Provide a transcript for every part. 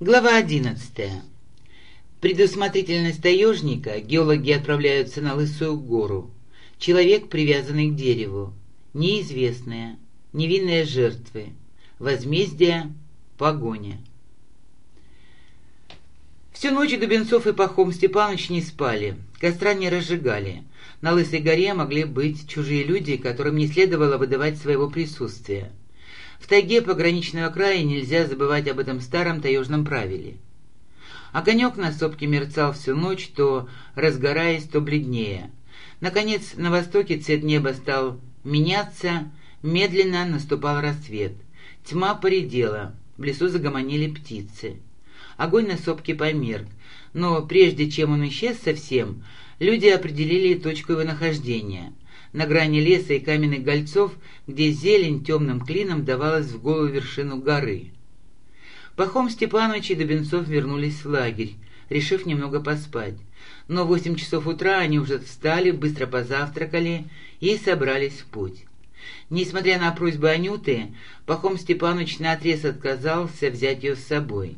Глава 11. Предусмотрительность таежника геологи отправляются на Лысую гору. Человек, привязанный к дереву. Неизвестная. Невинные жертвы. Возмездие. Погоня. Всю ночь Дубенцов и Пахом Степанович не спали, костра не разжигали. На Лысой горе могли быть чужие люди, которым не следовало выдавать своего присутствия. В тайге пограничного края нельзя забывать об этом старом таежном правиле. Огонек на сопке мерцал всю ночь, то разгораясь, то бледнее. Наконец, на востоке цвет неба стал меняться, медленно наступал рассвет. Тьма поредела, в лесу загомонили птицы. Огонь на сопке померк, но прежде чем он исчез совсем, люди определили точку его нахождения — на грани леса и каменных гольцов, где зелень темным клином давалась в голую вершину горы. Пахом Степанович и Дубенцов вернулись в лагерь, решив немного поспать. Но в восемь часов утра они уже встали, быстро позавтракали и собрались в путь. Несмотря на просьбы Анюты, Пахом Степанович наотрез отказался взять ее с собой.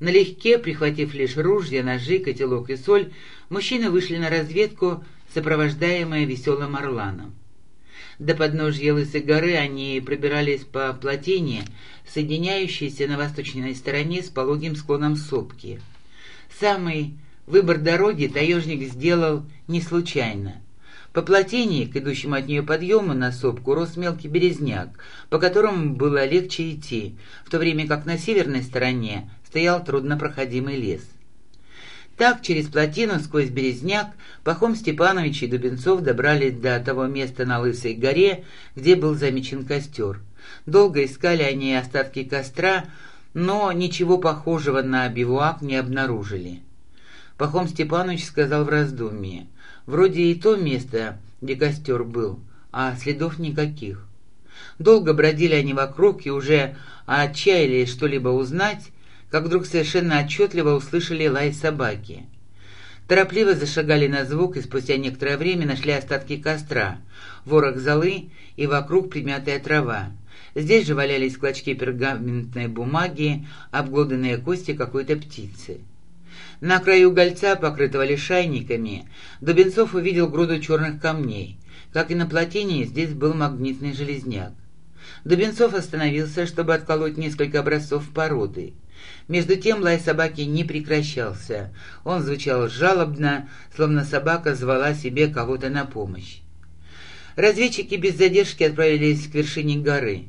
Налегке, прихватив лишь ружья, ножи, котелок и соль, мужчины вышли на разведку сопровождаемые веселым орланом. До подножья Лысой горы они пробирались по плотине, соединяющейся на восточной стороне с пологим склоном сопки. Самый выбор дороги таежник сделал не случайно. По плотине, к идущему от нее подъему на сопку, рос мелкий березняк, по которому было легче идти, в то время как на северной стороне стоял труднопроходимый лес. Так, через плотину, сквозь Березняк, Пахом Степанович и Дубенцов добрались до того места на Лысой горе, где был замечен костер. Долго искали они остатки костра, но ничего похожего на бивуак не обнаружили. Пахом Степанович сказал в раздумье, «Вроде и то место, где костер был, а следов никаких». Долго бродили они вокруг и уже отчаялись что-либо узнать, как вдруг совершенно отчетливо услышали лай собаки. Торопливо зашагали на звук и спустя некоторое время нашли остатки костра, ворох золы и вокруг примятая трава. Здесь же валялись клочки пергаментной бумаги, обглоданные кости какой-то птицы. На краю гольца, покрытого лишайниками, Дубенцов увидел груду черных камней. Как и на плотине, здесь был магнитный железняк. Дубенцов остановился, чтобы отколоть несколько образцов породы. Между тем лай собаки не прекращался. Он звучал жалобно, словно собака звала себе кого-то на помощь. Разведчики без задержки отправились к вершине горы.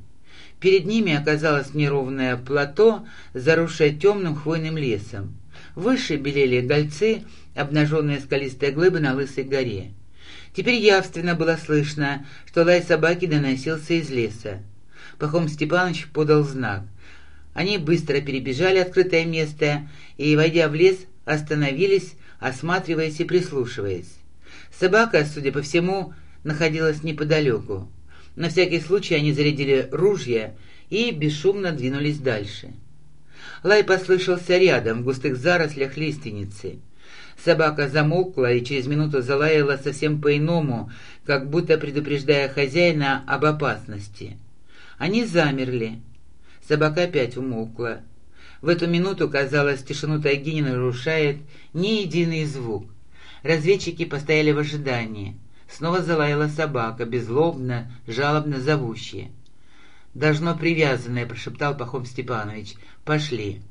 Перед ними оказалось неровное плато, заросшее темным хвойным лесом. Выше белели гольцы, обнаженные скалистые глыбы на Лысой горе. Теперь явственно было слышно, что лай собаки доносился из леса. Пахом Степанович подал знак — они быстро перебежали открытое место и, войдя в лес, остановились, осматриваясь и прислушиваясь. Собака, судя по всему, находилась неподалеку. На всякий случай они зарядили ружья и бесшумно двинулись дальше. Лай послышался рядом, в густых зарослях лиственницы. Собака замолкла и через минуту залаяла совсем по-иному, как будто предупреждая хозяина об опасности. Они замерли. Собака опять умолкла. В эту минуту, казалось, тишину тайги не нарушает ни единый звук. Разведчики постояли в ожидании. Снова залаяла собака, безлобно, жалобно зовущая. «Должно привязанное», — прошептал Пахом Степанович. «Пошли».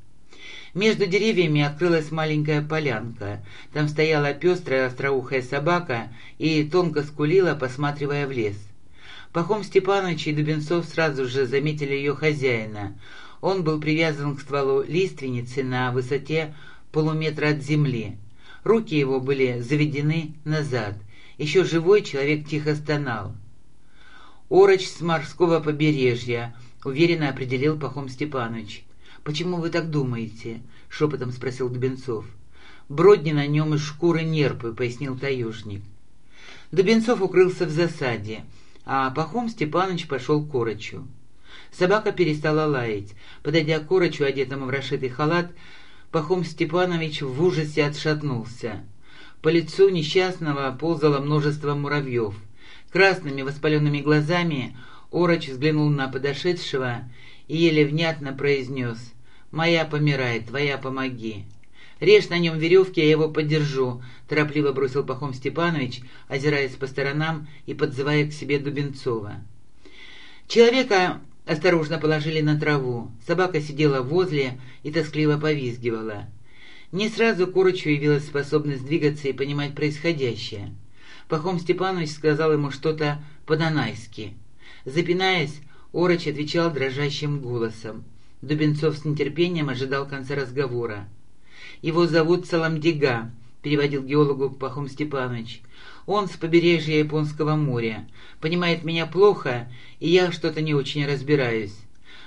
Между деревьями открылась маленькая полянка. Там стояла пестрая остроухая собака и тонко скулила, посматривая в лес. Пахом Степанович и Дубенцов сразу же заметили ее хозяина. Он был привязан к стволу лиственницы на высоте полуметра от земли. Руки его были заведены назад. Еще живой человек тихо стонал. «Ороч с морского побережья», — уверенно определил Пахом Степанович. «Почему вы так думаете?» — шепотом спросил Дубенцов. «Бродни на нем из шкуры нерпы», — пояснил таежник. Дубенцов укрылся в засаде а Пахом Степанович пошел к Корочу. Собака перестала лаять. Подойдя к Корочу, одетому в расшитый халат, Пахом Степанович в ужасе отшатнулся. По лицу несчастного ползало множество муравьев. Красными воспаленными глазами Ороч взглянул на подошедшего и еле внятно произнес «Моя помирает, твоя помоги». «Режь на нем веревки, я его поддержу», — торопливо бросил Пахом Степанович, озираясь по сторонам и подзывая к себе Дубенцова. Человека осторожно положили на траву. Собака сидела возле и тоскливо повизгивала. Не сразу Курочу явилась способность двигаться и понимать происходящее. Пахом Степанович сказал ему что-то по-донайски. Запинаясь, Ороч отвечал дрожащим голосом. Дубенцов с нетерпением ожидал конца разговора. «Его зовут Саламдига», — переводил геологу Пахом Степанович. «Он с побережья Японского моря. Понимает меня плохо, и я что-то не очень разбираюсь.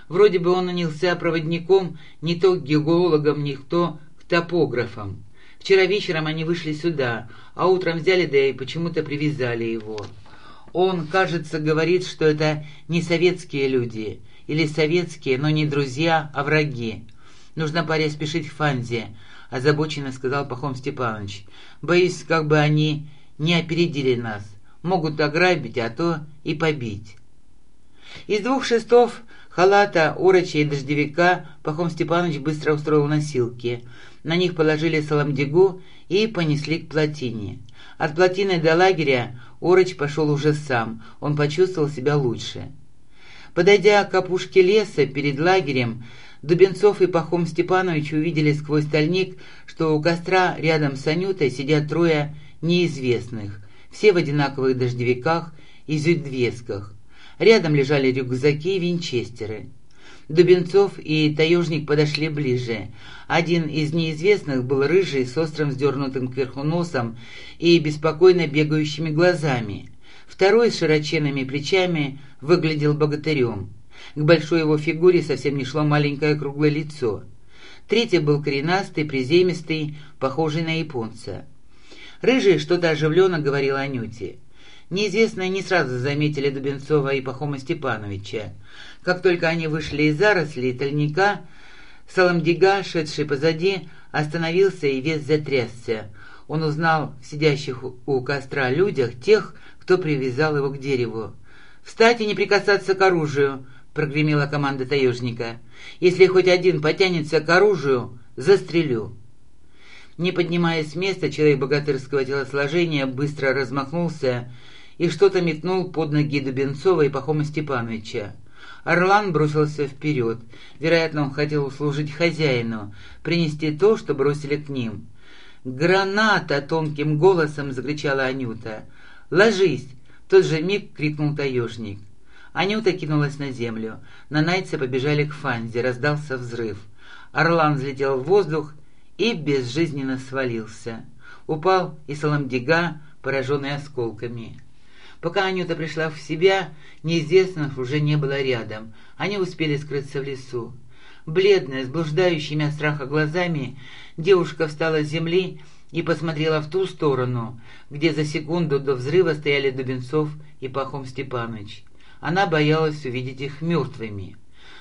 Вроде бы он нанялся проводником не то к геологам, не то к топографам. Вчера вечером они вышли сюда, а утром взяли да и почему-то привязали его. Он, кажется, говорит, что это не советские люди, или советские, но не друзья, а враги. Нужно паре спешить в Фанзе, озабоченно сказал Пахом Степанович. Боюсь, как бы они не опередили нас. Могут ограбить, а то и побить. Из двух шестов халата, ороча и дождевика Пахом Степанович быстро устроил носилки. На них положили саламдигу и понесли к плотине. От плотины до лагеря Ороч пошел уже сам, он почувствовал себя лучше. Подойдя к опушке леса перед лагерем, Дубенцов и Пахом Степанович увидели сквозь стальник, что у костра рядом с Анютой сидят трое неизвестных, все в одинаковых дождевиках и зюдвесках. Рядом лежали рюкзаки и винчестеры. Дубенцов и таежник подошли ближе. Один из неизвестных был рыжий, с острым вздернутым кверху носом и беспокойно бегающими глазами. Второй с широченными плечами выглядел богатырем. К большой его фигуре совсем не шло маленькое круглое лицо. Третий был коренастый, приземистый, похожий на японца. Рыжий что-то оживленно говорил Анюте. Неизвестные не сразу заметили Дубенцова и Пахома Степановича. Как только они вышли из зарослей тальника, Саламдига, шедший позади, остановился и весь затрясся. Он узнал в сидящих у костра людях тех, кто привязал его к дереву. «Встать и не прикасаться к оружию!» — прогремела команда таежника. «Если хоть один потянется к оружию, застрелю!» Не поднимаясь с места, человек богатырского телосложения быстро размахнулся и что-то метнул под ноги Дубенцова и Пахома Степановича. Орлан бросился вперед. Вероятно, он хотел услужить хозяину, принести то, что бросили к ним. «Граната!» — тонким голосом закричала Анюта. «Ложись!» — тот же миг крикнул таежник. Анюта кинулась на землю. На Нанайцы побежали к Фанзе, раздался взрыв. Орлан взлетел в воздух и безжизненно свалился. Упал и Саламдига, пораженный осколками. Пока Анюта пришла в себя, неизвестных уже не было рядом. Они успели скрыться в лесу. Бледная, с блуждающими от страха глазами, девушка встала с земли и посмотрела в ту сторону, где за секунду до взрыва стояли Дубенцов и Пахом Степанович. Она боялась увидеть их мертвыми.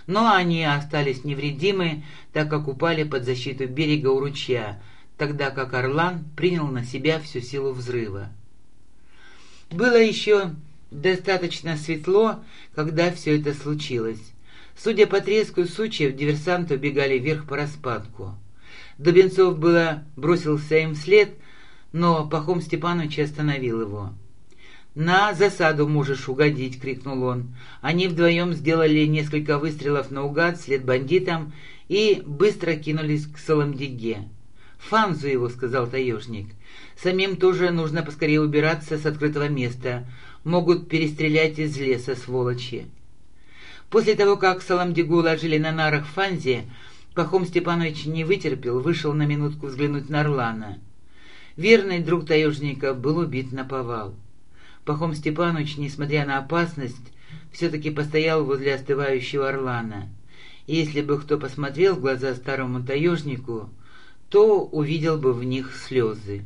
Но они остались невредимы, так как упали под защиту берега у ручья, тогда как Орлан принял на себя всю силу взрыва. Было еще достаточно светло, когда все это случилось. Судя по треску сучьев, диверсанты убегали вверх по распадку. Дубенцов было бросился им вслед, но Пахом Степанович остановил его. «На засаду можешь угодить!» — крикнул он. Они вдвоем сделали несколько выстрелов наугад вслед бандитам и быстро кинулись к Соломдиге. «Фанзу его!» — сказал таежник. Самим тоже нужно поскорее убираться с открытого места. Могут перестрелять из леса, сволочи. После того, как Саламдигу уложили на нарах Фанзе, Пахом Степанович не вытерпел, вышел на минутку взглянуть на Орлана. Верный друг таежника был убит на повал. Пахом Степанович, несмотря на опасность, все-таки постоял возле остывающего Орлана. И если бы кто посмотрел в глаза старому таежнику, то увидел бы в них слезы.